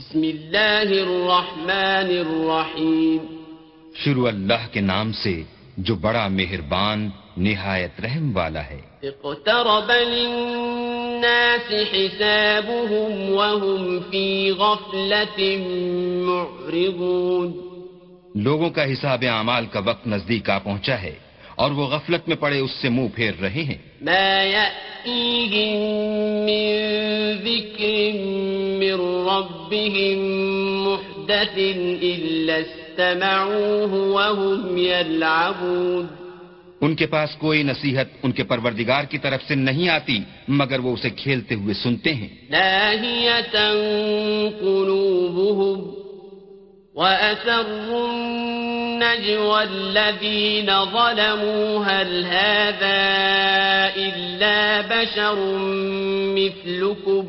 بسم اللہ الرحمن الرحیم۔ شروع اللہ کے نام سے جو بڑا مہربان نہایت رحم والا ہے۔ اقترب للناس حسابهم وهم في غفلة معرضون۔ لوگوں کا حساب اعمال کا وقت نزدیک آ پہنچا ہے۔ اور وہ غفلت میں پڑے اس سے منہ پھیر رہے ہیں۔ ما يأتيهم من من ربهم محدث استمعوه وهم يلعبون۔ ان کے پاس کوئی نصیحت ان کے پروردگار کی طرف سے نہیں آتی مگر وہ اسے کھیلتے ہوئے سنتے ہیں۔ لاهية قلوبهم وأسروا النجوى الذين ظلموا هل هذا إلا بشر مثلكم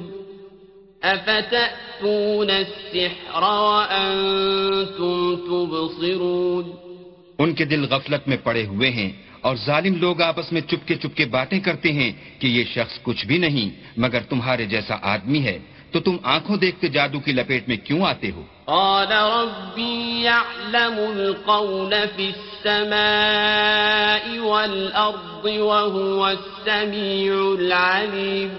أفتأتون السحر وأنتم تبصرون ان کے دل غفلت میں پڑے ہوئے ہیں اور ظالم لوگ آپس میں چپکے چپکے باتیں کرتے ہیں کہ یہ شخص کچھ بھی نہیں مگر تمہارے جیسا آدمی ہے تو تم آنکھوں دیکھتے جادو کی لپیٹ میں کیوں آتے ہو؟ قال ربي يعلم القول في السماء والأرض وهو السميع العليم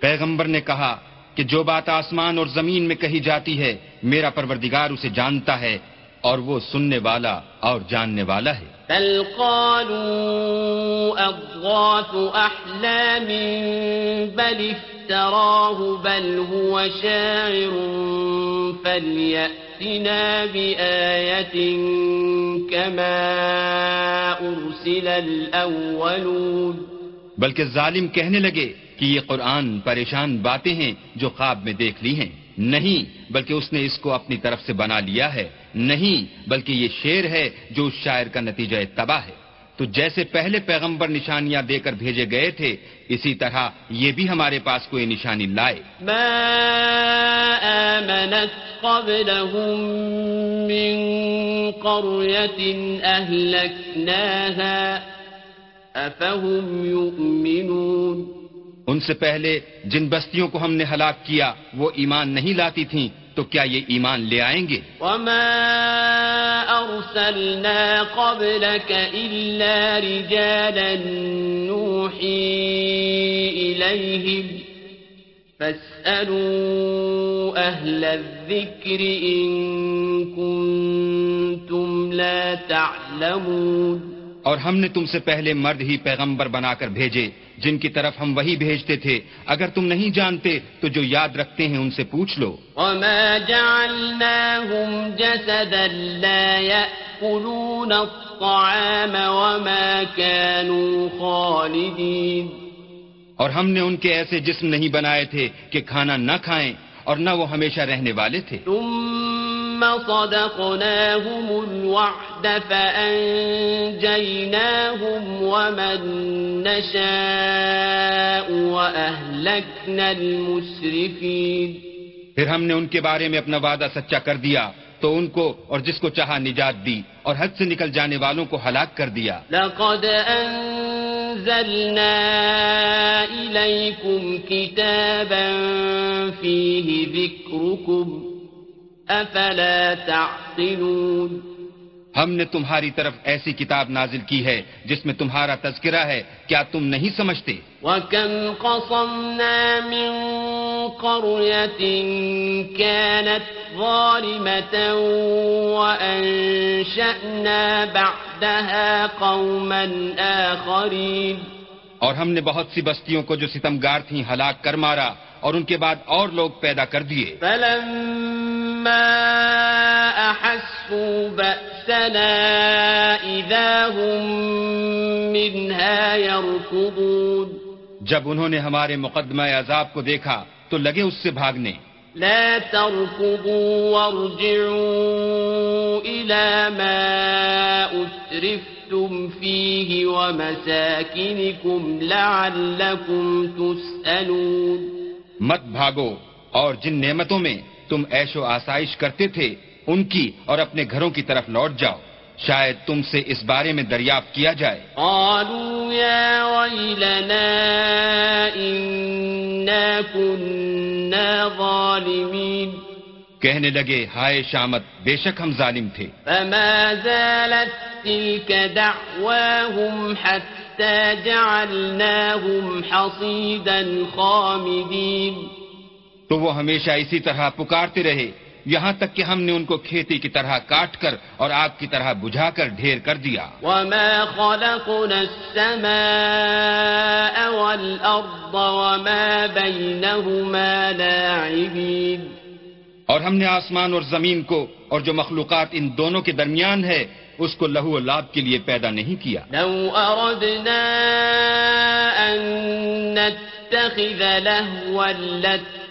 پیغمبر نے کہا کہ جو بات آسمان اور زمین میں کہی جاتی ہے، میرا پروردگار اسے جانتا ہے اور وہ سننے والا اور جاننے والا ہے۔ بل قالوا أضغاث أحلام بل افتراه بل هو شاعر فليأتنا بآية كما أرسل الأولون۔ بلکہ ظالم کہنے لگے کہ یہ قرآن پریشان باتیں ہیں جو خواب میں دیکھ لی ہیں۔ نہیں، بلکہ اس نے اس کو اپنی طرف سے بنا لیا ہے۔ نہیں، بلکہ یہ شعر ہے جو اس شاعر کا نتیجہ تباہ ہے۔ تو جیسے پہلے پیغمبر نشانیاں دے کر بھیجے گئے تھے، اسی طرح یہ بھی ہمارے پاس کوئی نشانی لائے۔ ما آمنت قبلهم من قرية أهلكناها أفهم يؤمنون؟ ان سے پہلے جن بستیوں کو ہم نے ہلاک کیا وہ ایمان نہیں لاتی تھیں، تو کیا یہ ایمان لے آئیں گے؟ وما أرسلنا قبلك إلا رجالا نوحي إليهم فاسألوا أهل الذكر إن كنتم لا تعلمون اور ہم نے تم سے پہلے مرد ہی پیغمبر بنا کر بھیجے جن کی طرف ہم وہی بھیجتے تھے۔ اگر تم نہیں جانتے تو جو یاد رکھتے ہیں ان سے پوچھ لو۔ وما جعلناهم جسدا لا يأكلون الطعام وما كانوا خالدين۔ اور ہم نے ان کے ایسے جسم نہیں بنائے تھے کہ کھانا نہ کھائیں اور نہ وہ ہمیشہ رہنے والے تھے۔ ثم صدقناهم الوعد فأنجيناهم ومن نشاء وأهلكنا المسرفين. پھر ہم نے ان کے بارے میں اپنا وعدہ سچا کر دیا تو ان کو اور جس کو چاہا نجات دی اور حد سے نکل جانے والوں کو ہلاک کر دیا۔ لقد أنزلنا إليكم كتابا فيه ذكركم أفلا تعقلون؟ ہم نے تمہاری طرف ایسی کتاب نازل کی ہے جس میں تمہارا تذکرہ ہے کیا تم نہیں سمجھتے؟ وكم قصمنا من قرية كانت ظالمة وأنشأنا بعدها قوما آخرين اور ہم نے بہت سی بستیوں کو جو ستمگار تھیں ہلاک کر مارا اور ان کے بعد اور لوگ پیدا کر دیے۔ جب انہوں نے ہمارے مقدمہ عذاب کو دیکھا تو لگے اس سے بھاگنے۔ لا تركضوا وارجعوا إلى ما أترفتم فيه ومساكنكم لعلكم تسألون. مت بھاگو، اور جن نعمتوں میں تم عیش و آسائش کرتے تھے، ان کی اور اپنے گھروں کی طرف لوٹ جاؤ۔ شاید تم سے اس بارے میں دریافت کیا جائے۔ قالوا يا ويلنا إنا كنا ظالمين۔ کہنے لگے ہائے شامت بے شک ہم ظالم تھے۔ فما زالت تلك دعواهم حتى جعلناهم حصيدا خامدين۔ تو وہ ہمیشہ اسی طرح پکارتے رہے۔ یہاں تک کہ ہم نے ان کو کھیتی کی طرح کاٹ کر اور آگ کی طرح بجھا کر ڈھیر کر دیا۔ وما خلقنا السماء والأرض وما بينهما لاعبين۔ اور ہم نے آسمان اور زمین کو اور جو مخلوقات ان دونوں کے درمیان ہے اس کو لہو و لاب کے لیے پیدا نہیں کیا۔ لو أردنا أن نتخذ لهوا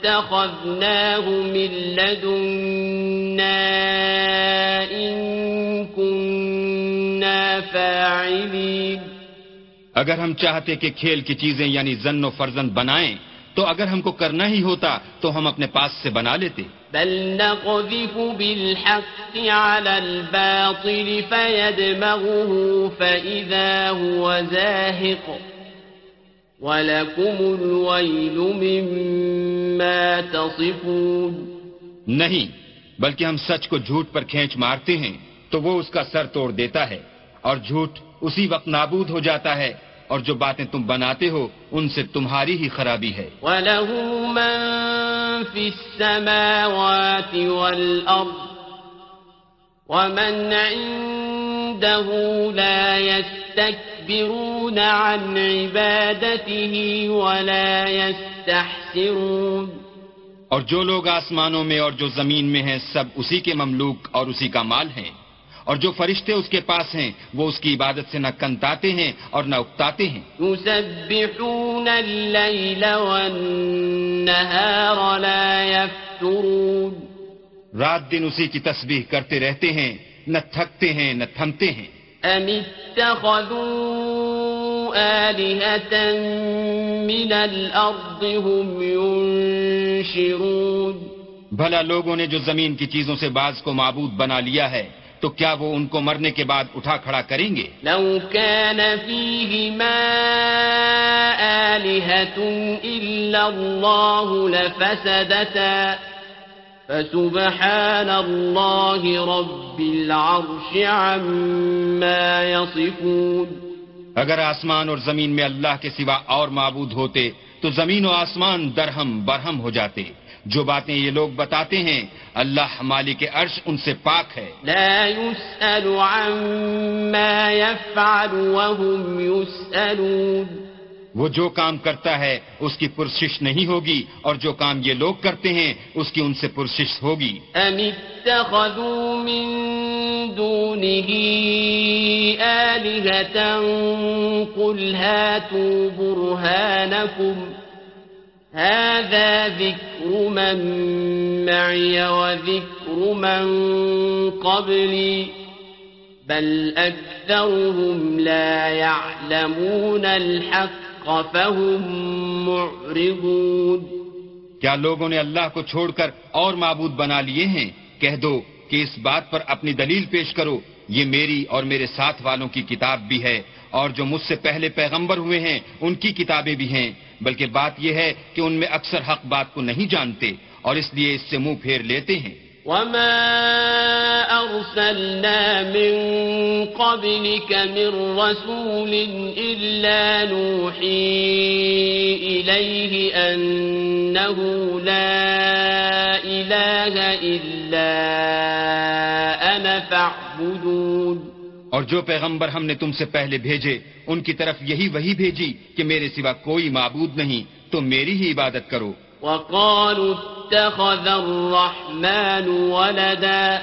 لاتخذناه من لدنا إن كنا فاعلين. اگر ہم چاہتے کہ کھیل کی چیزیں یعنی زن و فرزند بنائیں تو اگر ہم کو کرنا ہی ہوتا تو ہم اپنے پاس سے بنا لیتے۔ بل نقذف بالحق على الباطل فيدمغه فإذا هو زاهق. ولكم الويل مما تصفون نہیں بلکہ ہم سچ کو جھوٹ پر کھینچ مارتے ہیں تو وہ اس کا سر توڑ دیتا ہے اور جھوٹ اسی وقت نابود ہو جاتا ہے اور جو باتیں تم بناتے ہو ان سے تمہاری ہی خرابی ہے۔ وله من في السماوات والأرض ومن عنده لا يستكبرون عن عبادته ولا يستحسرون اور جو لوگ آسمانوں میں اور جو زمین میں ہیں سب اسی کے مملوک اور اسی کا مال ہیں۔ اور جو فرشتے اس کے پاس ہیں وہ اس کی عبادت سے نہ کنتاتے ہیں اور نہ اکتاتے ہیں۔ يسبحون الليل والنهار لا يفترون رات دن اسی کی تسبیح کرتے رہتے ہیں نہ تھکتے ہیں نہ تھمتے ہیں۔ أم اتخذوا آلهة من الأرض هم ينشرون بھلا لوگوں نے جو زمین کی چیزوں سے بعض کو معبود بنا لیا ہے تو کیا وہ ان کو مرنے کے بعد اٹھا کھڑا کریں گے؟ لو كان فيهما آلهة إلا الله لفسدتا فسبحان الله رب العرش عما يصفون. اگر آسمان اور زمین میں اللہ کے سوا اور معبود ہوتے تو زمین و آسمان درہم برہم ہو جاتے۔ جو باتیں یہ لوگ بتاتے ہیں اللہ مالک عرش ان سے پاک ہے۔ لا يسأل عما يفعل وهم يسألون. وہ جو کام کرتا ہے اس کی پرسش نہیں ہوگی اور جو کام یہ لوگ کرتے ہیں اس کی ان سے پرسش ہوگی۔ أم اتخذوا من دونه آلهة قل هاتوا برهانكم هذا ذكر من معي وذكر من قبلي بل أكثرهم لا يعلمون الحق فهم معرضون کیا لوگوں نے اللہ کو چھوڑ کر اور معبود بنا لیے ہیں؟ کہہ دو کہ اس بات پر اپنی دلیل پیش کرو۔ یہ میری اور میرے ساتھ والوں کی کتاب بھی ہے اور جو مجھ سے پہلے پیغمبر ہوئے ہیں، ان کی کتابیں بھی ہیں۔ بلکہ بات یہ ہے کہ ان میں اکثر حق بات کو نہیں جانتے اور اس لیے اس سے منہ پھیر لیتے ہیں۔ وما أرسلنا من قبلك من رسول إلا نوحي إليه أنه لا إله إلا أنا فاعبدون اور جو پیغمبر ہم نے تم سے پہلے بھیجے، ان کی طرف یہی وہی بھیجی کہ میرے سوا کوئی معبود نہیں، تو میری ہی عبادت کرو۔ وقالوا اتخذ الرحمن ولدا.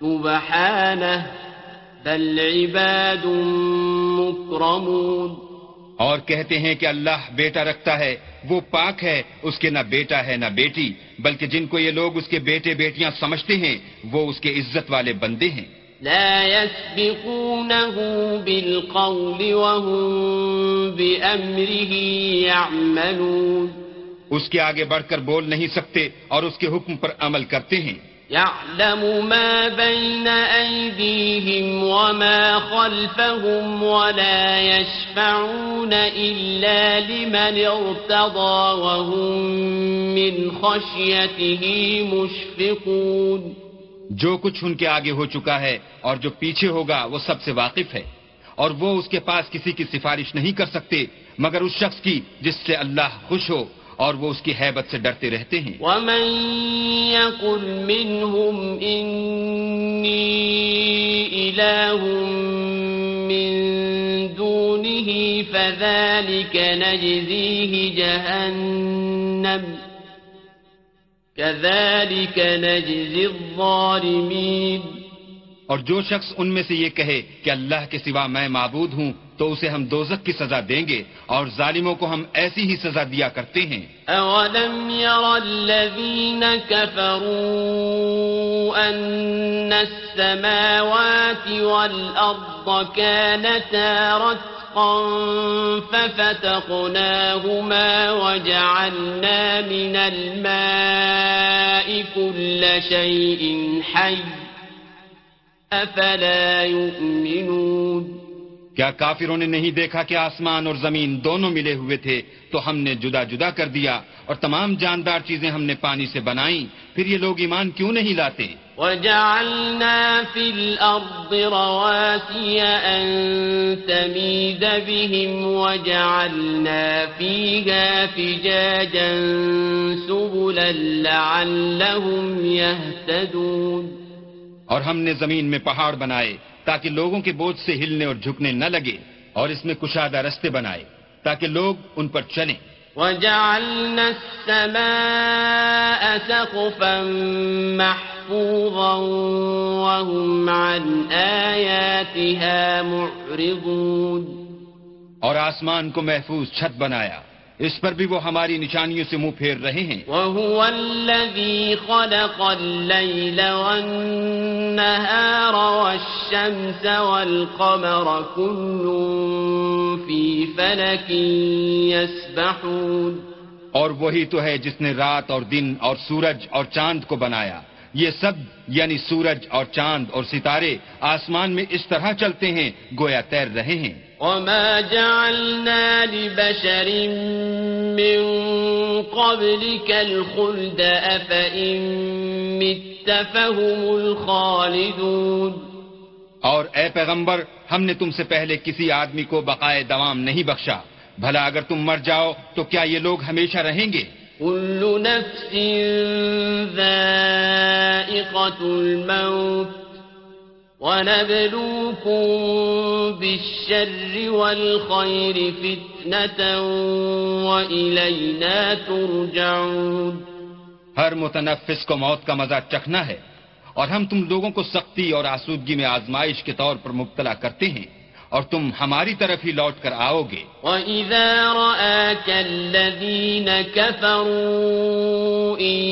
سبحانه بل عباد مكرمون. اور کہتے ہیں کہ اللہ بیٹا رکھتا ہے وہ پاک ہے اس کے نہ بیٹا ہے نہ بیٹی بلکہ جن کو یہ لوگ اس کے بیٹے بیٹیاں سمجھتے ہیں وہ اس کے عزت والے بندے ہیں۔ لا يسبقونه بالقول وهم بأمره يعملون. اس کے آگے بڑھ کر بول نہیں سکتے اور اس کے حکم پر عمل کرتے ہیں۔ يعلم ما بين أيديهم وما خلفهم ولا يشفعون إلا لمن ارتضى وهم من خشيته مشفقون۔ جو کچھ ان کے آگے ہو چکا ہے اور جو پیچھے ہوگا وہ سب سے واقف ہے اور وہ اس کے پاس کسی کی سفارش نہیں کر سکتے مگر اس شخص کی جس سے اللہ خوش ہو۔ اور وہ اس کی حیبت سے ڈرتے رہتے ہیں۔ ومن يقل منهم إني إله من دونه فذلك نجزيه جهنم كذلك نجزي الظالمين۔ اور جو شخص ان میں سے یہ کہے کہ اللہ کے سوا میں معبود ہوں تو اسے ہم دوزک کی سزا دیں گے اور ظالموں کو ہم ایسی ہی سزا دیا کرتے ہیں۔ أولم ير الذين كفروا أن السماوات والأرض كانتا رتقا ففتقناهما وجعلنا من الماء كل شيء حي أفلا يؤمنون کیا کافروں نے نہیں دیکھا کہ آسمان اور زمین دونوں ملے ہوئے تھے؟ تو ہم نے جدا جدا کر دیا اور تمام جاندار چیزیں ہم نے پانی سے بنائیں۔ پھر یہ لوگ ایمان کیوں نہیں لاتے؟ وجعلنا في الأرض رواسي أن تميد بهم وجعلنا فيها فجاجا سبلا لعلهم يهتدون۔ اور ہم نے زمین میں پہاڑ بنائے۔ تاکہ لوگوں کے بوجھ سے ہلنے اور جھکنے نہ لگے اور اس میں کشادہ رستے بنائے تاکہ لوگ ان پر چلیں۔ وجعلنا السماء سقفا محفوظا وهم عن آياتها معرضون۔ اور آسمان کو محفوظ چھت بنایا۔ اس پر بھی وہ ہماری نشانیوں سے منہ پھیر رہے ہیں۔ وهو الذي خلق الليل والنهار والشمس والقمر كل في فلك يسبحون۔ اور وہی تو ہے جس نے رات اور دن اور سورج اور چاند کو بنایا۔ یہ سب یعنی سورج اور چاند اور ستارے آسمان میں اس طرح چلتے ہیں گویا تیر رہے ہیں۔ وما جعلنا لبشر من قبلك الخلد أفإن مت فهم الخالدون۔ اور اے پیغمبر ہم نے تم سے پہلے کسی آدمی کو بقائے دوام نہیں بخشا۔ بھلا اگر تم مر جاؤ تو کیا یہ لوگ ہمیشہ رہیں گے؟ كل نفس ذائقة الموت ونبلوكم بالشر والخير فتنة وإلينا ترجعون ہر متنفس کو موت کا مزہ چکھنا ہے اور ہم تم لوگوں کو سختی اور آسودگی میں آزمائش کے طور پر مبتلا کرتے ہیں۔ اور تم ہماری طرف ہی لوٹ کر آؤ گے۔ وَإِذَا رَآكَ الَّذِينَ كَفَرُوا إِن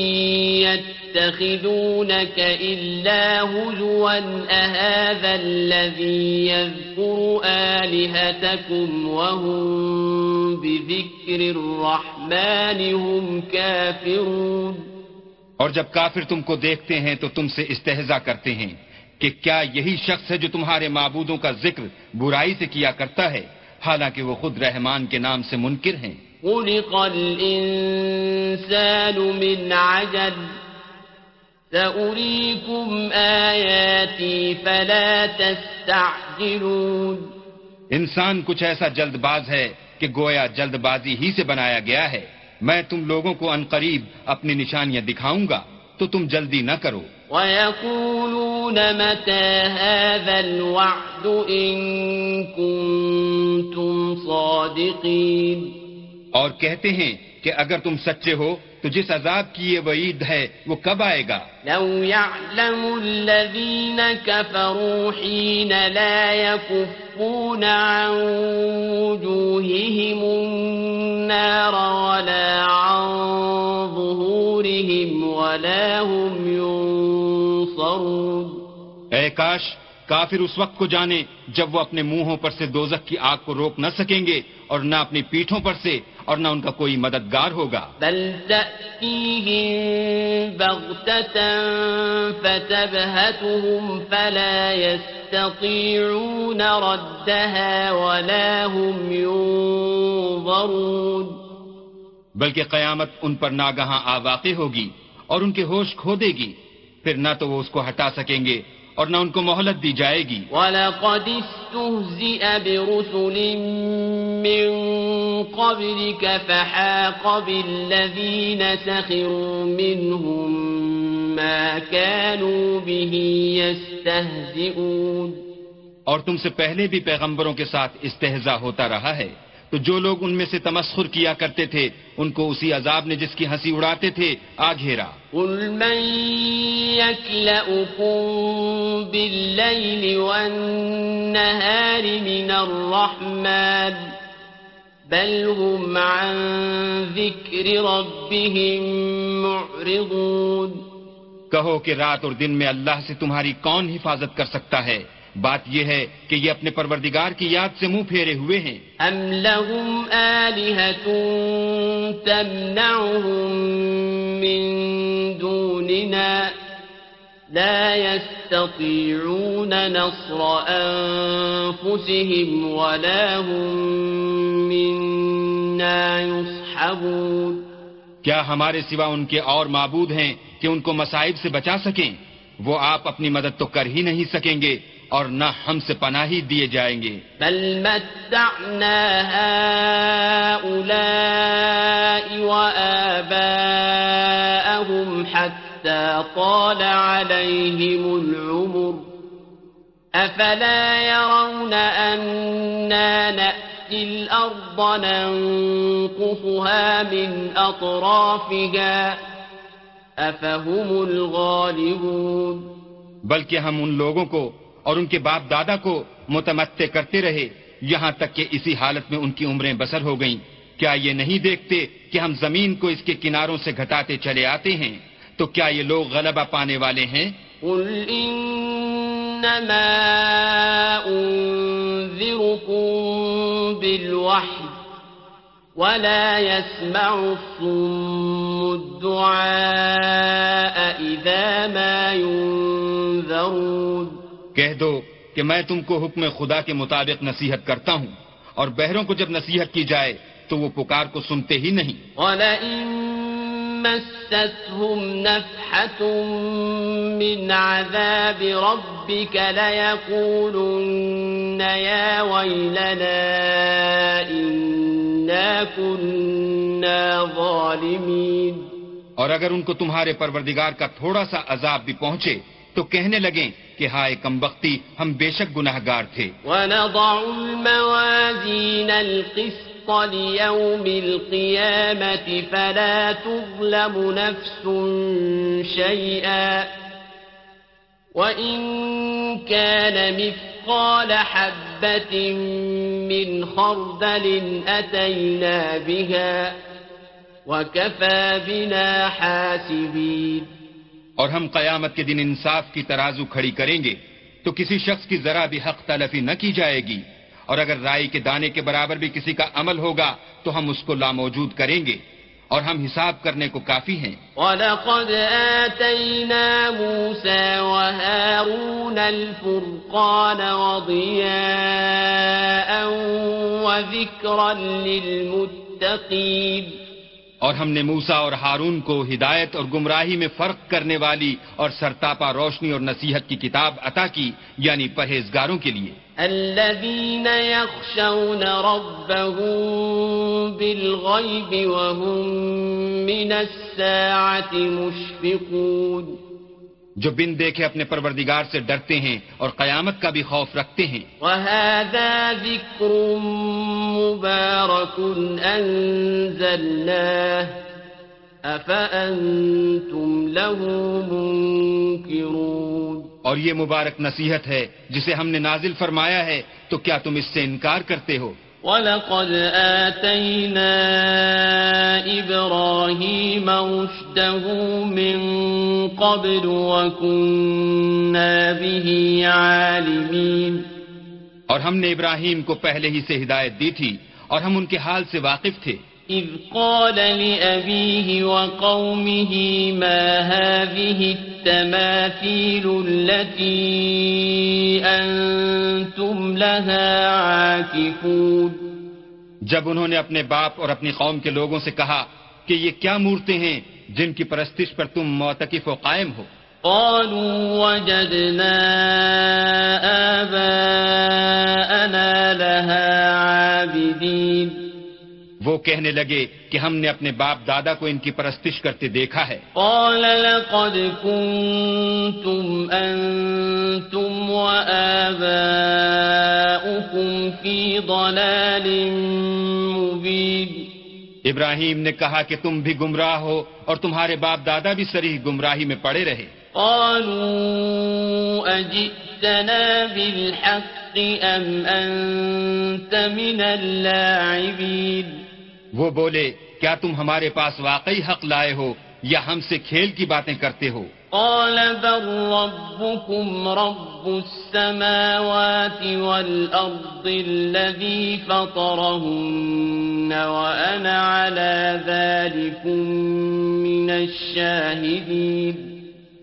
يَتَّخِذُونَكَ إِلَّا هُزُوًا أَهَذَا الَّذِي يَذْكُرُ آلِهَتَكُمْ وَهُمْ بِذِكْرِ الرَّحْمَنِ هُمْ كَافِرُونَ۔ اور جب کافر تم کو دیکھتے ہیں تو تم سے استہزا کرتے ہیں۔ کہ کیا یہی شخص ہے جو تمہارے معبودوں کا ذکر برائی سے کیا کرتا ہے؟ حالانکہ وہ خود رحمان کے نام سے منکر ہیں۔ خلق الإنسان من عجل۔ سأريكم فلا تستعجلون۔ انسان کچھ ایسا جلد باز ہے کہ گویا جلد بازی ہی سے بنایا گیا ہے۔ میں تم لوگوں کو انقریب اپنی نشانیاں دکھاؤں گا تو تم جلدی نہ کرو۔ ويقولون متى هذا الوعد إن كنتم صادقين اور کہتے ہیں کہ اگر تم سچے ہو تو جس عذاب کی یہ وعید ہے وہ کب آئے گا؟ لو يعلم الذين كفروا حين لا يكفون عن وجوههم النار ولا عن ظهورهم ولا هم ينصرون. اے کاش کافر اس وقت کو جانے جب وہ اپنے منہوں پر سے دوزک کی آگ کو روک نہ سکیں گے اور نہ اپنی پیٹھوں پر سے اور نہ ان کا کوئی مددگار ہوگا۔ بل فتبهتهم فلا يستطيعون ردها ولا هم ينظرون۔ بلکہ قیامت ان پر ناگہاں آ واقع ہوگی اور ان کے ہوش کھو دے گی۔ پھر نہ تو وہ اس کو ہٹا سکیں گے اور نہ ان کو مہلت دی جائے گی۔ وَلَقَدِ اسْتُهْزِئَ بِرُسُلٍ مِّن قَبْلِكَ فَحَاقَ بِالَّذِينَ سَخِرُوا مِنْهُم مَّا كَانُوا بِهِ يَسْتَهْزِئُونَ۔ اور تم سے پہلے بھی پیغمبروں کے ساتھ استہزا ہوتا رہا ہے۔ تو جو لوگ ان میں سے تمسخر کیا کرتے تھے ان کو اسی عذاب نے جس کی ہنسی اڑاتے تھے آ گھیرا۔ قل من يكلأكم بالليل والنهار من الرحمن بل هم عن ذكر ربهم معرضون۔ کہو کہ رات اور دن میں اللہ سے تمہاری کون حفاظت کر سکتا ہے؟ بات یہ ہے کہ یہ اپنے پروردگار کی یاد سے منہ پھیرے ہوئے ہیں۔ ام لهم آلهة تمنعهم من دوننا لا يستطيعون نصر أنفسهم ولا هم منا يصحبون۔ کیا ہمارے سوا ان کے اور معبود ہیں کہ ان کو مصائب سے بچا سکیں؟ وہ آپ اپنی مدد تو کر ہی نہیں سکیں گے۔ اور نہ ہم سے پناہی دیے جائیں گے۔ بل متعنا هؤلاء وآباءهم حتى طال عليهم العمر۔ أفلا يرون أنا نأتي الأرض ننقصها من أطرافها۔ أفهم الغالبون۔ بلکہ ہم ان لوگوں کو اور ان کے باپ دادا کو متمتع کرتے رہے۔ یہاں تک کہ اسی حالت میں ان کی عمریں بسر ہو گئیں۔ کیا یہ نہیں دیکھتے کہ ہم زمین کو اس کے کناروں سے گھٹاتے چلے آتے ہیں؟ تو کیا یہ لوگ غلبہ پانے والے ہیں؟ قل انما انذركم ولا يسمع الصم الدعاء اذا ما ينذرون کہہ دو کہ میں تم کو حکم خدا کے مطابق نصیحت کرتا ہوں اور بہروں کو جب نصیحت کی جائے تو وہ پکار کو سنتے ہی نہیں۔ مستهم نفحة من عذاب ربك ليقولن يا ويلنا إنا كنا ظالمين۔ اور اگر ان کو تمہارے پروردگار کا تھوڑا سا عذاب بھی پہنچے تو کہنے لگیں کہ ہائے کم بختی، ہم بے شک گناہ گار تھے۔ وَنَضَعُ الْمَوَازِينَ الْقِسْطَ لِيَوْمِ الْقِيَامَةِ فَلَا تُظْلَمُ نَفْسٌ شَيْئًا وَإِن كَانَ مِثْقَالَ حَبَّةٍ مِّنْ خَرْدَلٍ أَتَيْنَا بِهَا وَكَفَى بِنَا حَاسِبِينَ اور ہم قیامت کے دن انصاف کی ترازو کھڑی کریں گے، تو کسی شخص کی ذرا بھی حق تلفی نہ کی جائے گی۔ اور اگر رائی کے دانے کے برابر بھی کسی کا عمل ہوگا، تو ہم اس کو لاموجود کریں گے۔ اور ہم حساب کرنے کو کافی ہیں۔ وَلَقَدْ آتَيْنَا مُوسَى وَهَارُونَ الْفُرْقَانَ وَضِيَاءً وَذِكْرًا لِلْمُتَّقِينَ اور ہم نے موسا اور ہارون کو ہدایت اور گمراہی میں فرق کرنے والی اور سرتاپا روشنی اور نصیحت کی کتاب عطا کی یعنی پرہیزگاروں کے لیے۔ الذين يخشون ربهم بالغيب وهم من الساعة مشفقون۔ جو بن دیکھے اپنے پروردگار سے ڈرتے ہیں اور قیامت کا بھی خوف رکھتے ہیں۔ وَهَذَا ذِكْرٌ مُبَارَكٌ أَنزَلْنَاهُ أَفَأَنْتُمْ لَهُ مُنْكِرُونَ۔ اور یہ مبارک نصیحت ہے جسے ہم نے نازل فرمایا ہے تو کیا تم اس سے انکار کرتے ہو؟ وَلَقَدْ آتَيْنَا إِبْرَاهِيمَ رُشْدَهُ مِنْ قَبْلُ وَكُنَّا بِهِ عَالِمِينَ اور ہم نے ابراہیم کو پہلے ہی سے ہدایت دی تھی اور ہم ان کے حال سے واقف تھے۔ إذ قال لأبيه وقومه ما هذه التماثيل التي أنتم لها عاكفون؟ جب انہوں نے اپنے باپ اور اپنی قوم کے لوگوں سے کہا کہ یہ کیا مورتیں ہیں جن کی پرستش پر تم معتکف و قائم ہو؟ قالوا وجدنا آباءنا لها عابدين. وہ کہنے لگے کہ ہم نے اپنے باپ دادا کو ان کی پرستش کرتے دیکھا ہے۔ قال لقد كنتم أنتم وآباؤكم في ضلال مبين۔ ابراہیم نے کہا کہ تم بھی گمراہ ہو اور تمہارے باپ دادا بھی سریح گمراہی میں پڑے رہے۔ قالوا أجئتنا بالحق أم أنت من اللاعبين۔ وہ بولے کیا تم ہمارے پاس واقعی حق لائے ہو یا ہم سے کھیل کی باتیں کرتے ہو؟ قال بل ربكم رب السماوات والأرض الذي فطرهن وأنا على ذلكم من الشاهدين۔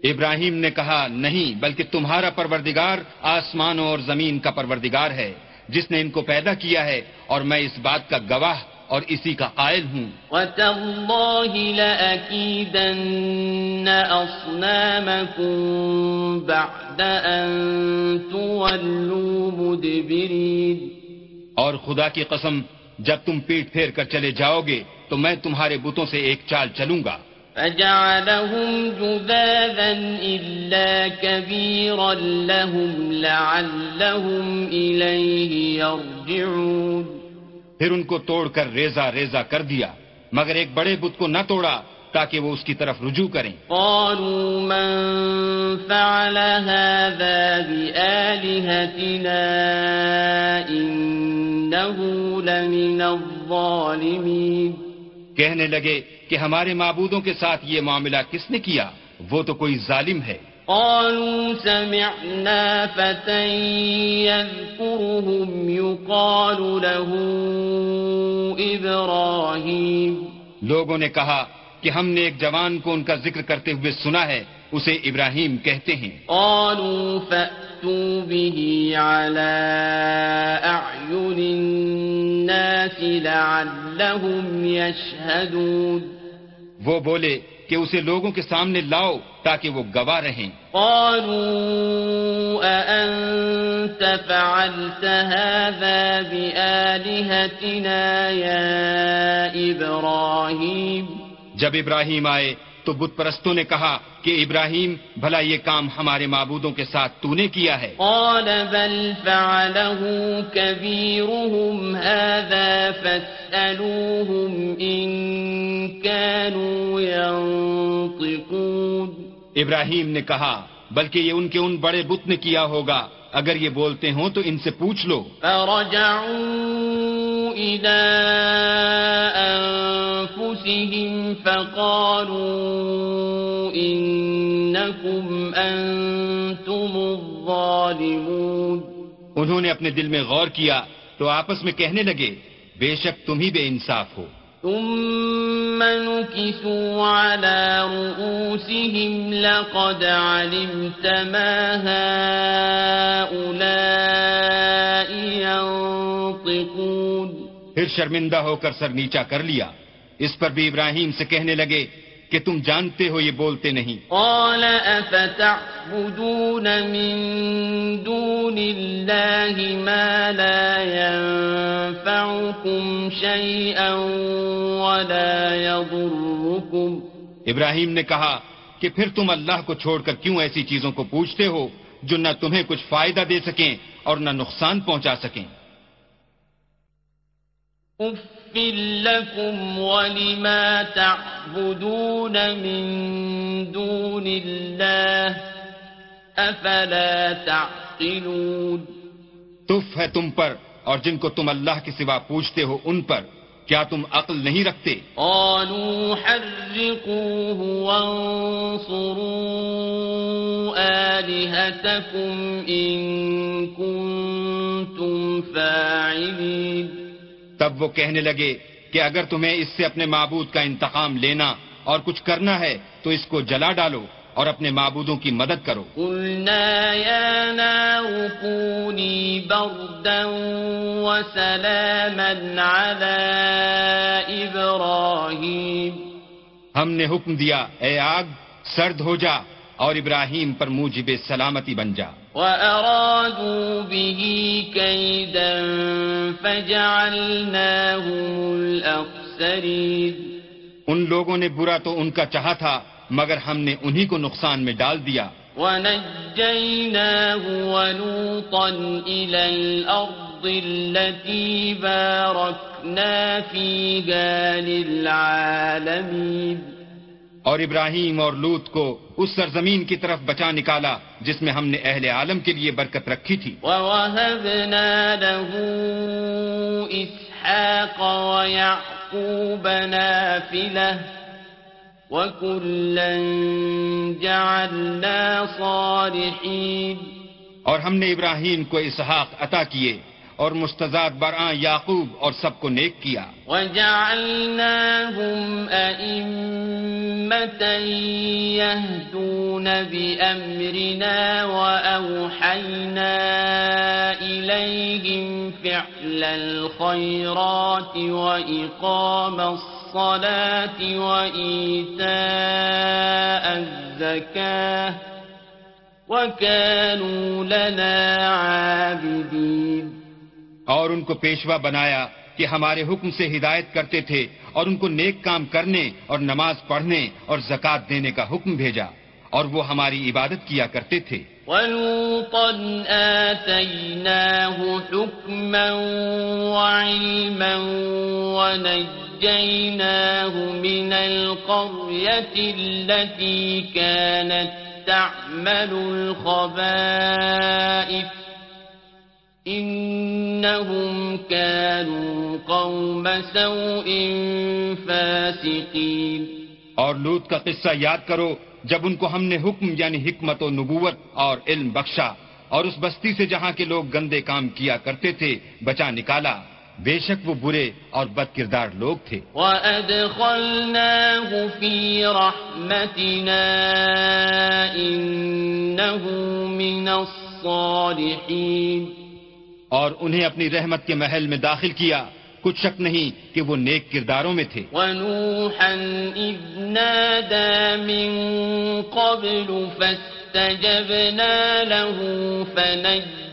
ابراہیم نے کہا نہیں بلکہ تمہارا پروردگار آسمانوں اور زمین کا پروردگار ہے جس نے ان کو پیدا کیا ہے اور میں اس بات کا گواہ اور اسی کا قائل ہوں۔ وتالله لأكيدن أصنامكم بعد أن تولوا مدبرين۔ اور خدا کی قسم جب تم پیٹ پھیر کر چلے جاؤ گے تو میں تمہارے بتوں سے ایک چال چلوں گا۔ فجعلهم جذاذا إلا كبيرا لهم لعلهم إليه يرجعون۔ پھر ان کو توڑ کر ریزہ ریزہ کر دیا مگر ایک بڑے بت کو نہ توڑا تاکہ وہ اس کی طرف رجوع کریں۔ قالوا من فعل هذا بآلهتنا إنه لمن الظالمين۔ کہنے لگے کہ ہمارے معبودوں کے ساتھ یہ معاملہ کس نے کیا؟ وہ تو کوئی ظالم ہے۔ قالوا سمعنا فتى يذكرهم يقال له إبراهيم. لوگوں نے کہا کہ ہم نے ایک جوان کو ان کا ذکر کرتے ہوئے سنا ہے اسے ابراہیم کہتے ہیں۔ قالوا فأتوا به على أعين الناس لعلهم يشهدون۔ وہ بولے کہ اسے لوگوں کے سامنے لاؤ تاکہ وہ گواہ رہیں۔ قالوا أأنت فعلت هذا بآلهتنا يا إبراهيم؟ جب ابراہیم آئے تو بت پرستوں نے کہا کہ ابراہیم بھلا یہ کام ہمارے معبودوں کے ساتھ تو نے کیا ہے؟ قال بل فعله كبيرهم هذا فاسألوهم إن كانوا ينطقون. ابراہیم نے کہا بلکہ یہ ان کے ان بڑے بت نے کیا ہوگا اگر یہ بولتے ہوں تو ان سے پوچھ لو۔ فرجعوا إلى أنفسهم فقالوا إنكم أنتم الظالمون انہوں نے اپنے دل میں غور کیا تو آپس میں کہنے لگے بے شک تم ہی بے انصاف ہو۔ ثم نكسوا على رؤوسهم لقد علمت ما هؤلاء ينطقون۔ پھر شرمندہ ہو کر سر نیچا کر لیا۔ اس پر بھی ابراہیم سے کہنے لگے کہ تم جانتے ہو یہ بولتے نہیں۔ قال أفتعبدون من دون الله ما لا ينفعكم شيئا ولا يضركم ابراہیم نے کہا کہ پھر تم اللہ کو چھوڑ کر کیوں ایسی چیزوں کو پوچھتے ہو جو نہ تمہیں کچھ فائدہ دے سکیں اور نہ نقصان پہنچا سکیں۔ لكم ولما تعبدون من دون الله أفلا تعقلون تف ہے تم پر اور جن کو تم اللہ کے سوا پوچھتے ہو ان پر کیا تم عقل نہیں رکھتے؟ قالوا حرقوه وانصروا آلهتكم إن كنتم فاعلين تب وہ کہنے لگے کہ اگر تمہیں اس سے اپنے معبود کا انتقام لینا اور کچھ کرنا ہے تو اس کو جلا ڈالو اور اپنے معبودوں کی مدد کرو۔ قلنا يا نار كوني بردا وسلاما على إبراهيم۔ ہم نے حکم دیا اے آگ سرد ہو جا۔ اور ابراہیم پر موجب سلامتی بن جا۔ وأرادوا به كيدا فجعلناهم الأخسرين۔ ان لوگوں نے برا تو ان کا چاہا تھا مگر ہم نے انہی کو نقصان میں ڈال دیا۔ ونجيناه ولوطا إلى الأرض التي باركنا فيها للعالمين۔ اور ابراہیم اور لوت کو اس سرزمین کی طرف بچا نکالا جس میں ہم نے اہل عالم کے لیے برکت رکھی تھی۔ ووهبنا له إسحاق ويعقوب نافلة وكلا جعلنا صالحين اور ہم نے ابراہیم کو اسحاق عطا کیے۔ اور مستضاد برآں یعقوب اور سب کو نیک کیا۔ وجعلناهم أئمة يهدون بأمرنا وأوحينا إليهم فعل الخيرات وإقام الصلاة وإيتاء الزكاة وكانوا لنا عابدين اور ان کو پیشوا بنایا کہ ہمارے حکم سے ہدایت کرتے تھے اور ان کو نیک کام کرنے اور نماز پڑھنے اور زکوٰۃ دینے کا حکم بھیجا اور وہ ہماری عبادت کیا کرتے تھے۔ ولوطا آتيناه حكما وعلما ونجيناه من القرية التي كانت تعمل الخبائث إنهم كانوا قوم سوء فاسقين اور لوت کا قصہ یاد کرو جب ان کو ہم نے حکم یعنی حکمت و نبوت اور علم بخشا اور اس بستی سے جہاں کے لوگ گندے کام کیا کرتے تھے بچا نکالا۔ بے شک وہ برے اور بد کردار لوگ تھے۔ وأدخلناه في رحمتنا إنه من الصالحين اور انہیں اپنی رحمت کے محل میں داخل کیا۔ کچھ شک نہیں کہ وہ نیک کرداروں میں تھے۔ ونوحا إذ نادى من قبل فاستجبنا له فنجيناه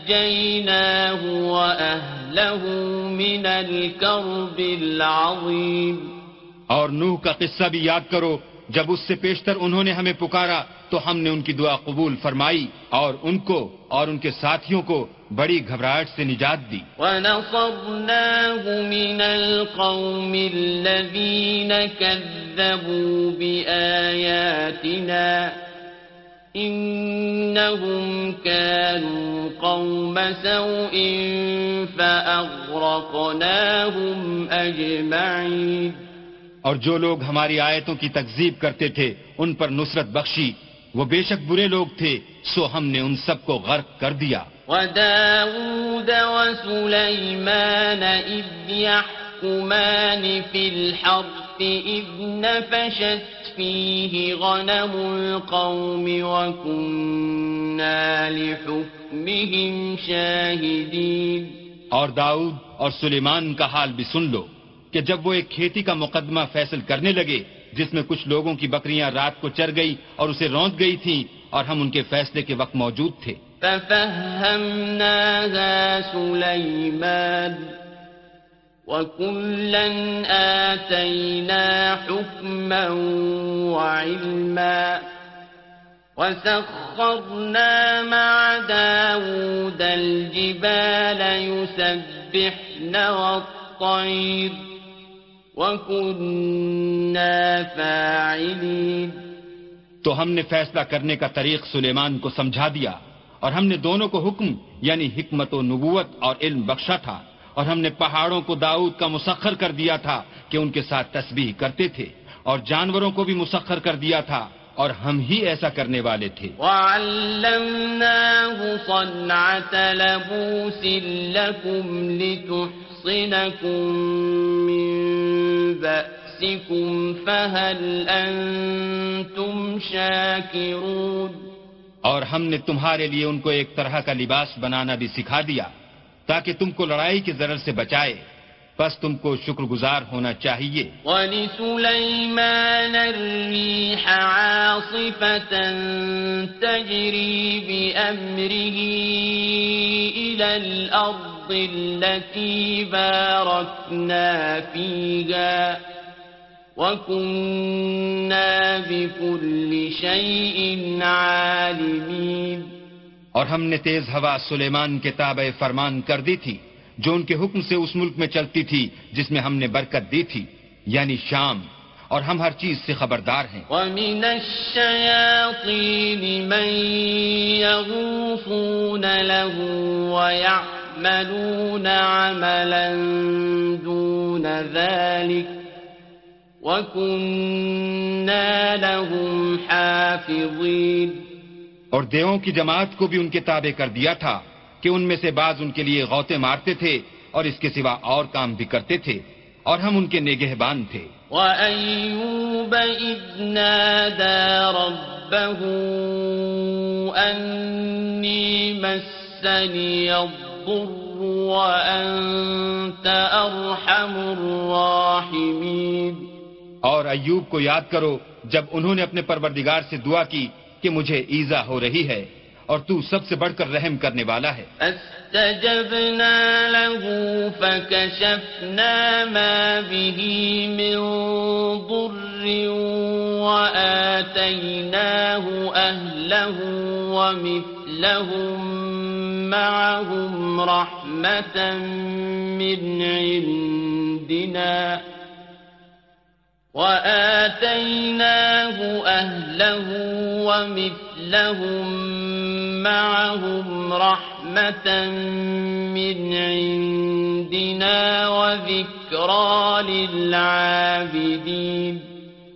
وأهله من الكرب العظيم۔ اور نوح کا قصہ بھی یاد کرو جب اس سے پیشتر انہوں نے ہمیں پکارا تو ہم نے ان کی دعا قبول فرمائی اور ان کو اور ان کے ساتھیوں کو بڑی گھبراہٹ سے نجات دی۔ من القوم الذين كذبوا بآياتنا إنهم كانوا قوم سوء فأغرقناهم أجمعين۔ اور جو لوگ ہماری آیتوں کی تکذیب کرتے تھے ان پر نصرت بخشی وہ بے شک برے لوگ تھے سو ہم نے ان سب کو غرق کر دیا۔ وداود وسليمان إذ يحكمان في الحرث إذ نفشت فيه غنم القوم وكنا لحكمهم شاهدين۔ اور داؤد اور سلیمان کا حال بھی سن لو۔ کہ جب وہ ایک کھیتی کا مقدمہ فیصل کرنے لگے، جس میں کچھ لوگوں کی بکریاں رات کو چر گئی اور اسے روند گئی تھیں اور ہم ان کے فیصلے کے وقت موجود تھے۔ ففهمناها سليمان وكلا آتينا حكما وعلما وسخرنا مع داود الجبال يسبحن والطير تو ہم نے فیصلہ کرنے کا طریق سلیمان کو سمجھا دیا اور ہم نے دونوں کو حکم یعنی حکمت و نبوت اور علم بخشا تھا اور ہم نے پہاڑوں کو داؤد کا مسخر کر دیا تھا کہ ان کے ساتھ تسبیح کرتے تھے اور جانوروں کو بھی مسخر کر دیا تھا اور ہم ہی ایسا کرنے والے تھے۔ وعلمناه صنعة لبوس لكم لتحصنكم من بأسكم فهل أنتم شاكرون۔ اور ہم نے تمہارے لیے ان کو ایک طرح کا لباس بنانا بھی سکھا دیا تاکہ تم کو لڑائی کے ضرر سے بچائے۔ بس تم کو شکر گزار ہونا چاہیے۔ وَلِسُلَيْمَانَ الرِّيحَ عَاصِفَةً تَجْرِي بِأَمْرِهِ إِلَى الْأَرْضِ الَّتِي بَارَكْنَا فِيهَا وَكُنَّا بِكُلِّ شَيْءٍ عَالِمِينَ اور ہم نے تیز ہوا سلیمان کے تابع فرمان کر دی تھی، جو ان کے حکم سے اس ملک میں چلتی تھی، جس میں ہم نے برکت دی تھی یعنی شام۔ اور ہم ہر چیز سے خبردار ہیں۔ وَمِنَ الشَّيَاطِينِ مَن يَغُوصُونَ لَهُ وَيَعْمَلُونَ عَمَلًا دُونَ ذَلِكَ وَكُنَّا لَهُمْ حَافِظِينَ۔ اور دیووں کی جماعت کو بھی ان کے تابع کر دیا تھا کہ ان میں سے بعض ان کے لیے غوطے مارتے تھے اور اس کے سوا اور کام بھی کرتے تھے اور ہم ان کے نگہبان تھے۔ وَأَيُّوبَ إِذْ نَادَى رَبَّهُ أَنِّي مَسَّنِيَ الضُّرُّ وَأَنْتَ أَرْحَمُ الرَّاحِمِينَ اور ایوب کو یاد کرو جب انہوں نے اپنے پروردگار سے دعا کی کہ مجھے ایزا ہو رہی ہے۔ اور تو سب سے بڑھ کر رحم کرنے والا ہے۔ فاستجبنا له فكشفنا ما به من ضر وآتيناه أهله ومثلهم معهم رحمة من عندنا وآتيناه أهله ومثلهم معهم رحمة من عندنا وذكرى للعابدين.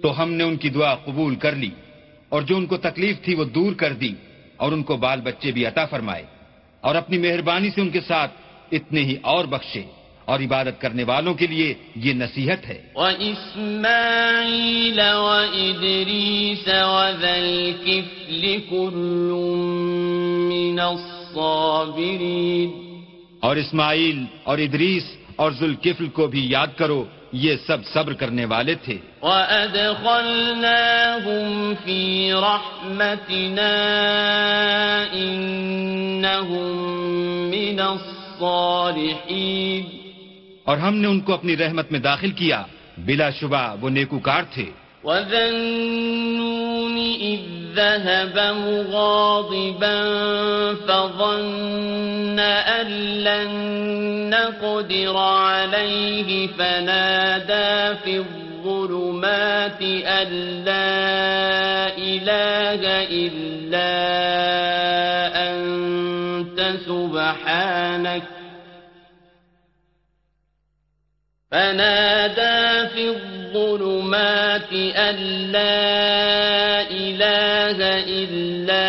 تو ہم نے ان کی دعا قبول کر لی اور جو ان کو تکلیف تھی وہ دور کر دی اور ان کو بال بچے بھی عطا فرمائے اور اپنی مہربانی سے ان کے ساتھ اتنے ہی اور بخشے۔ اور عبادت کرنے والوں کے لیے یہ نصیحت ہے۔ وَإِسْمَاعِيلَ وَإِدْرِيسَ وَذَا الْكِفْلِ كُلٌّ مِّنَ الصَّابِرِينَ۔ اور اسماعیل اور ادریس اور ذوالکفل کو بھی یاد کرو یہ سب صبر کرنے والے تھے۔ وَأَدْخَلْنَاهُمْ فِي رَحْمَتِنَا إِنَّهُمْ مِنَ الصَّالِحِينَ۔ اور ہم نے ان کو اپنی رحمت میں داخل کیا۔ بلا شبہ وہ نیکوکار تھے۔ وَذَنُّونِ إِذ ذَهَبَ مُغَاضِبًا فَظَنَّ أَن لَّن نَّقْدِرَ عَلَيْهِ فَنَادَىٰ فِي الظُّلُمَاتِ أَن لَّا إِلَٰهَ إِلَّا أَنتَ سُبْحَانَكَ فنادى في الظلمات أن لا إله إلا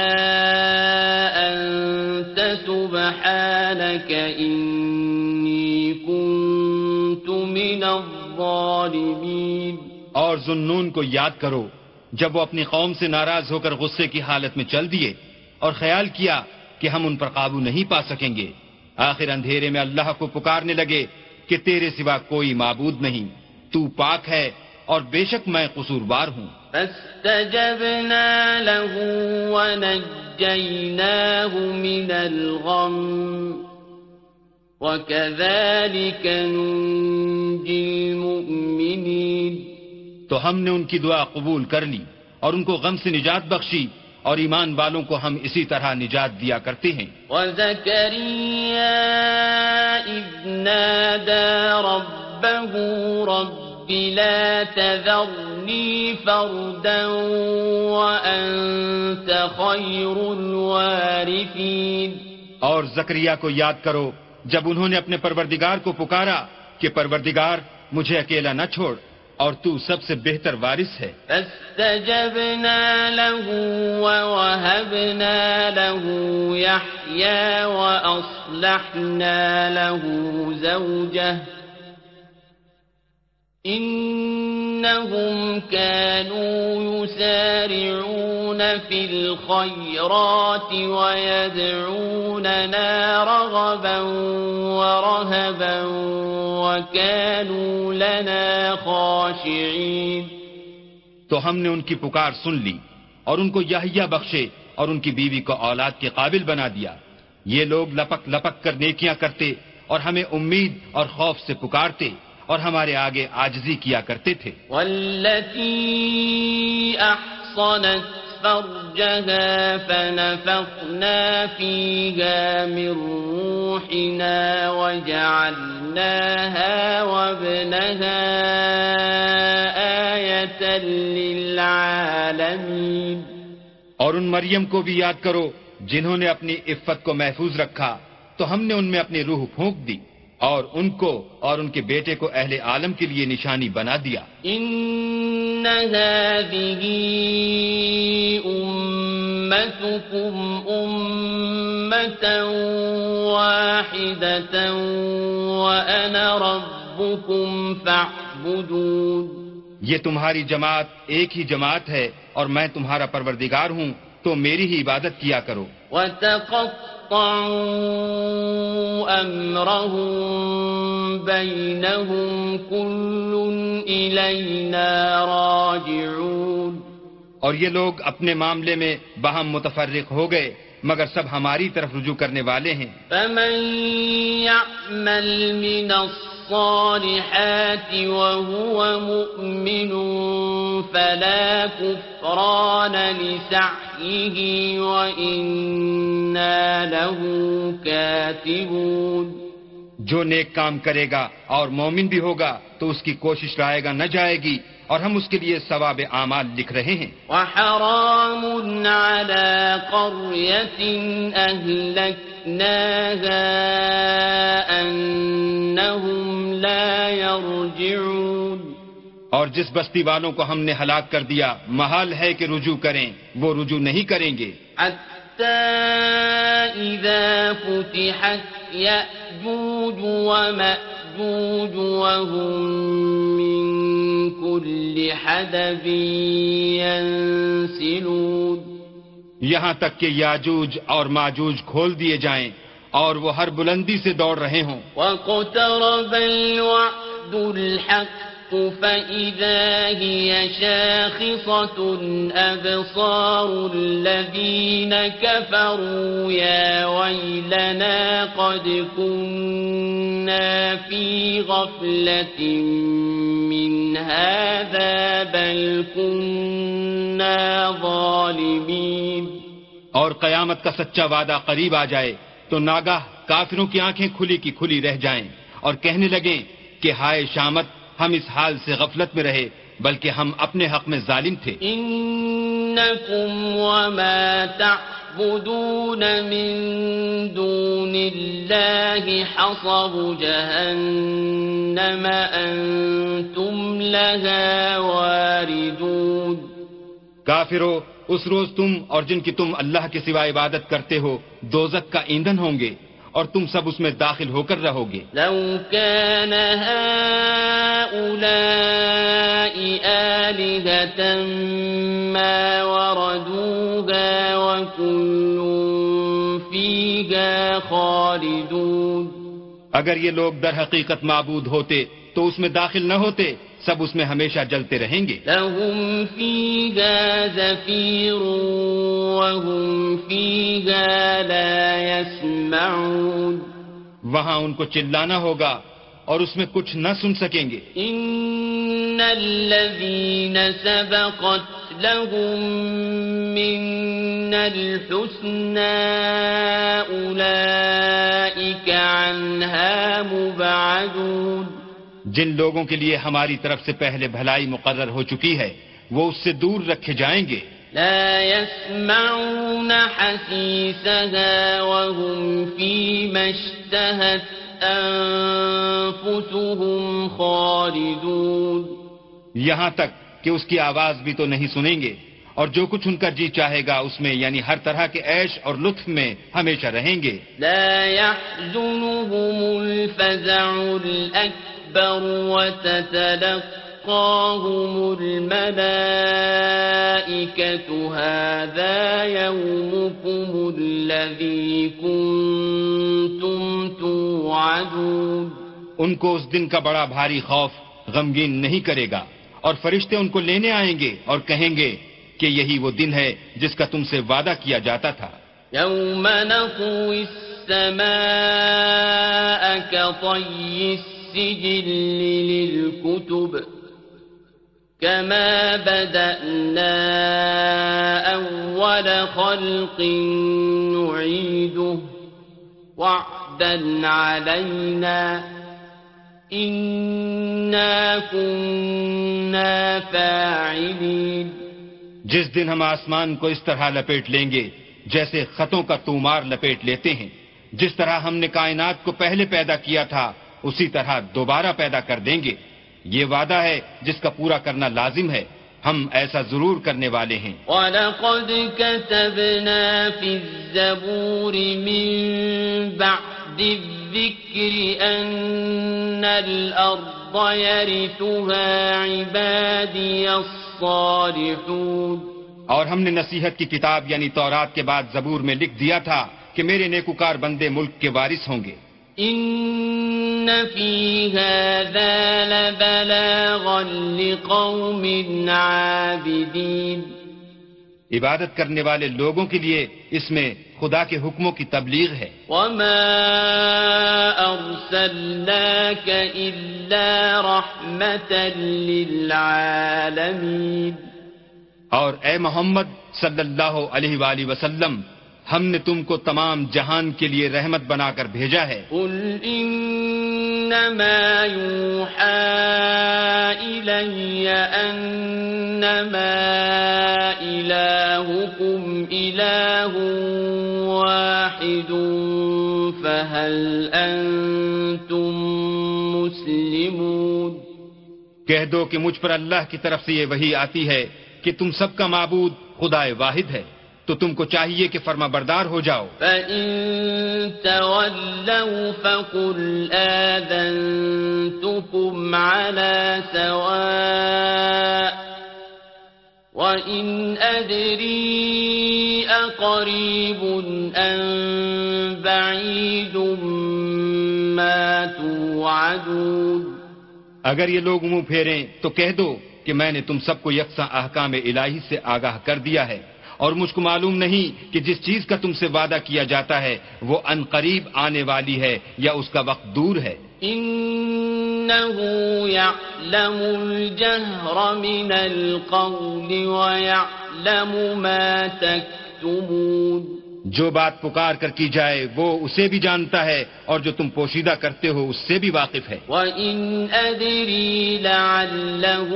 أنت سبحانك إني كنت من الظالمين۔ اور ذنون کو یاد کرو، جب وہ اپنی قوم سے ناراض ہو کر غصے کی حالت میں چل دیے اور خیال کیا کہ ہم ان پر قابو نہیں پا سکیں گے۔ آخر اندھیرے میں اللہ کو پکارنے لگے کہ تیرے سوا کوئی معبود نہیں۔ تو پاک ہے اور بے شک میں قصوروار ہوں۔ فاستجبنا له ونجيناه من الغم وكذلك ننجي المؤمنين تو ہم نے ان کی دعا قبول کر لی اور ان کو غم سے نجات بخشی۔ اور ایمان والوں کو ہم اسی طرح نجات دیا کرتے ہیں۔ وَزَكَرِيَّا إِذْ نَادَى رَبَّهُ رَبِّ لَا تَذَرْنِي فَرْدًا وَأَنْتَ خَيْرُ الْوَارِثِينَ۔ اور زکریہ کو یاد کرو جب انہوں نے اپنے پروردگار کو پکارا کہ پروردگار مجھے اکیلا نہ چھوڑ۔ اور تو سب سے بہتر وارث ہے۔ فاستجبنا له ووهبنا له يحيى واصلحنا له زوجه إنهم كانوا يسارعون في الخيرات ويدعوننا رغبا ورهبا وكانوا لنا خاشعين. تو ہم نے ان کی پکار سن لی اور ان کو یحییٰ بخشے اور ان کی بیوی کو اولاد کے قابل بنا دیا۔ یہ لوگ لپک لپک کر نیکیاں کرتے اور ہمیں امید اور خوف سے پکارتے۔ اور ہمارے آگے آجزی کیا کرتے تھے۔ أحصنت فرجها فنفخنا فيها من روحنا وجعلناها وابنها آية للعالمين۔ اور ان مریم کو بھی یاد کرو جنہوں نے اپنی عفت کو محفوظ رکھا تو ہم نے ان میں اپنی روح پھونک دی۔ اور ان کو اور ان کے بیٹے کو اہل عالم کے لیے نشانی بنا دیا۔ هذه أمة واحدة وأنا ربكم فاعبدون۔ یہ تمہاری جماعت ایک ہی جماعت ہے اور میں تمہارا پروردگار ہوں۔ تو میری ہی عبادت کیا کرو۔ وتقطعوا أمرهم بينهم كل إلينا راجعون۔ اور یہ لوگ اپنے معاملے میں باہم متفرق ہو گئے مگر سب ہماری طرف رجوع کرنے والے ہیں۔ فمن يعمل من الصالحات الصالحات وهو مؤمن فلا كفران لسعيه وإنا له كاتبون جو نیک کام کرے گا اور مومن بھی ہوگا تو اس کی کوشش رائے گا نہ جائے گی۔ اور ہم اس کے لیے ثواب اعمال لکھ رہے ہیں۔ وحرام على قرية أهلكناها أنهم لا يرجعون۔ اور جس بستی والوں کو ہم نے ہلاک کر دیا محال ہے کہ رجوع کریں وہ رجوع نہیں کریں گے۔ إذا فتحت يأجوج ومأجوج وهم من كل حدب ينسلون. یہاں تک کہ یاجوج اور ماجوج کھول دیے جائیں اور وہ ہر بلندی سے دوڑ رہے ہوں۔ واقترب الوعد الحق الحق فإذا هي شاخصة، أبصار الذين كفروا يا ويلنا قد كنا في غفلة من هذا، بل كنا ظالمين. اور قیامت کا سچا وعدہ قریب آ جائے تو ناگاہ کافروں کی آنکھیں کھلی کی کھلی رہ جائیں اور کہنے لگیں کہ ہائے شامت ہم اس حال سے غفلت میں رہے بلکہ ہم اپنے حق میں ظالم تھے۔ إنكم وما تعبدون من دون الله حصب جهنم أنتم لها واردون. کافرو اس روز تم اور جن کی تم اللہ کے سوا عبادت کرتے ہو دوزک کا ایندھن ہوں گے۔ اور تم سب اس میں داخل ہو کر رہو گے۔ لو كان هؤلاء آلهة ما وردوها وكل فيها خالدون۔ اگر یہ لوگ در حقیقت معبود ہوتے تو اس میں داخل نہ ہوتے سب اس میں ہمیشہ جلتے رہیں گے۔ لهم فيها زفير وهم فيها لا يسمعون۔ وہاں ان کو چلانا ہوگا اور اس میں کچھ نہ سن سکیں گے۔ إن الذين سبقت لهم من الحسنى أولئك عنها مبعدون۔ جن لوگوں کے لیے ہماری طرف سے پہلے بھلائی مقرر ہو چکی ہے وہ اس سے دور رکھے جائیں گے۔ لا يسمعون حسيسها وهم فيما اشتهت أنفسهم خالدون۔ یہاں تک کہ اس کی آواز بھی تو نہیں سنیں گے اور جو کچھ ان کا جی چاہے گا اس میں یعنی ہر طرح کے عیش اور لطف میں ہمیشہ رہیں گے۔ لا يحزنهم الفزع الأكبر۔ الْأَكْبَرُ وَتَتَلَقَّاهُمُ الْمَلَائِكَةُ هَذَا يَوْمُكُمُ الَّذِي كُنتُمْ تُوعَدُونَ. ان کو اس دن کا بڑا بھاری خوف غمگین نہیں کرے گا اور فرشتے ان کو لینے آئیں گے اور کہیں گے کہ یہی وہ دن ہے جس کا تم سے وعدہ کیا جاتا تھا۔ يوم نطوي السماء كطي السجل للكتب كما بدأنا أول خلق نعيده وعدا علينا إنا كنا فاعلين. جس دن ہم آسمان کو اس طرح لپیٹ لیں گے جیسے خطوں کا تومار لپیٹ لیتے ہیں، جس طرح ہم نے کائنات کو پہلے پیدا کیا تھا اسی طرح دوبارہ پیدا کر دیں گے۔ یہ وعدہ ہے جس کا پورا کرنا لازم ہے۔ ہم ایسا ضرور کرنے والے ہیں۔ وَلَقَدْ كَتَبْنَا فِي الزَّبُورِ مِن بَعْدِ الذِّكْرِ أَنَّ الْأَرْضَ يَرِثُهَا عِبَادِيَ الصَّالِحُونَ۔ اور ہم نے نصیحت کی کتاب یعنی تورات کے بعد زبور میں لکھ دیا تھا کہ میرے نیکوکار بندے ملک کے وارث ہوں گے۔ ان فی هذا لبلاغا لقوم عابدین عبادت کرنے والے لوگوں کے لیے اس میں خدا کے حکموں کی تبلیغ ہے۔ وما ارسلناك الا رحمة للعالمین اور اے محمد صلی اللہ علیہ وآلہ وسلم ہم نے تم کو تمام جہان کے لیے رحمت بنا کر بھیجا ہے۔ قل انما يوحى الي انما الهكم اله واحد فهل انتم مسلمون کہہ دو کہ مجھ پر اللہ کی طرف سے یہ وحی آتی ہے کہ تم سب کا معبود خدا واحد ہے۔ تو تم کو چاہیے کہ فرما بردار ہو جاؤ۔ فَإِن تَوَلَّوْا فَقُلْ آذَنْتُكُمْ عَلَى سَوَاءٍ وَإِنْ أَدْرِي أَقَرِيبٌ أَمْ بَعِيدٌ مَا تُوعَدُونَ۔ اگر یہ لوگ منہ پھیریں تو کہہ دو کہ میں نے تم سب کو یکساں احکام الہی سے آگاہ کر دیا ہے۔ اور مجھ کو معلوم نہیں کہ جس چیز کا تم سے وعدہ کیا جاتا ہے، وہ ان قریب آنے والی ہے یا اس کا وقت دور ہے۔ انه يعلم الجهر من القول ويعلم ما تكتمون۔ جو بات پکار کر کی جائے وہ اسے بھی جانتا ہے اور جو تم پوشیدہ کرتے ہو اس سے بھی واقف ہے۔ وَإِنْ أَدْرِي لَعَلَّهُ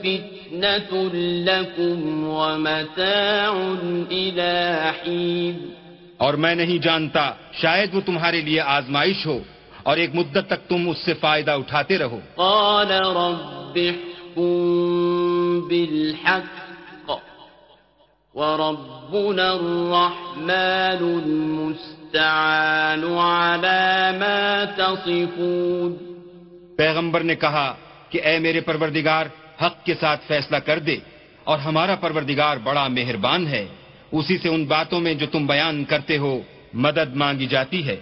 فِتْنَةٌ لَكُمْ وَمَتَاعٌ إِلَى حِينٍ۔ اور میں نہیں جانتا شاید وہ تمہارے لیے آزمائش ہو اور ایک مدت تک تم اس سے فائدہ اٹھاتے رہو۔ قال رب بالحق وربنا الرحمن المستعان على ما تصفون۔ پیغمبر نے کہا کہ اے میرے پروردگار، حق کے ساتھ فیصلہ کر دے اور ہمارا پروردگار بڑا مہربان ہے۔ اسی سے ان باتوں میں جو تم بیان کرتے ہو، مدد مانگی جاتی ہے۔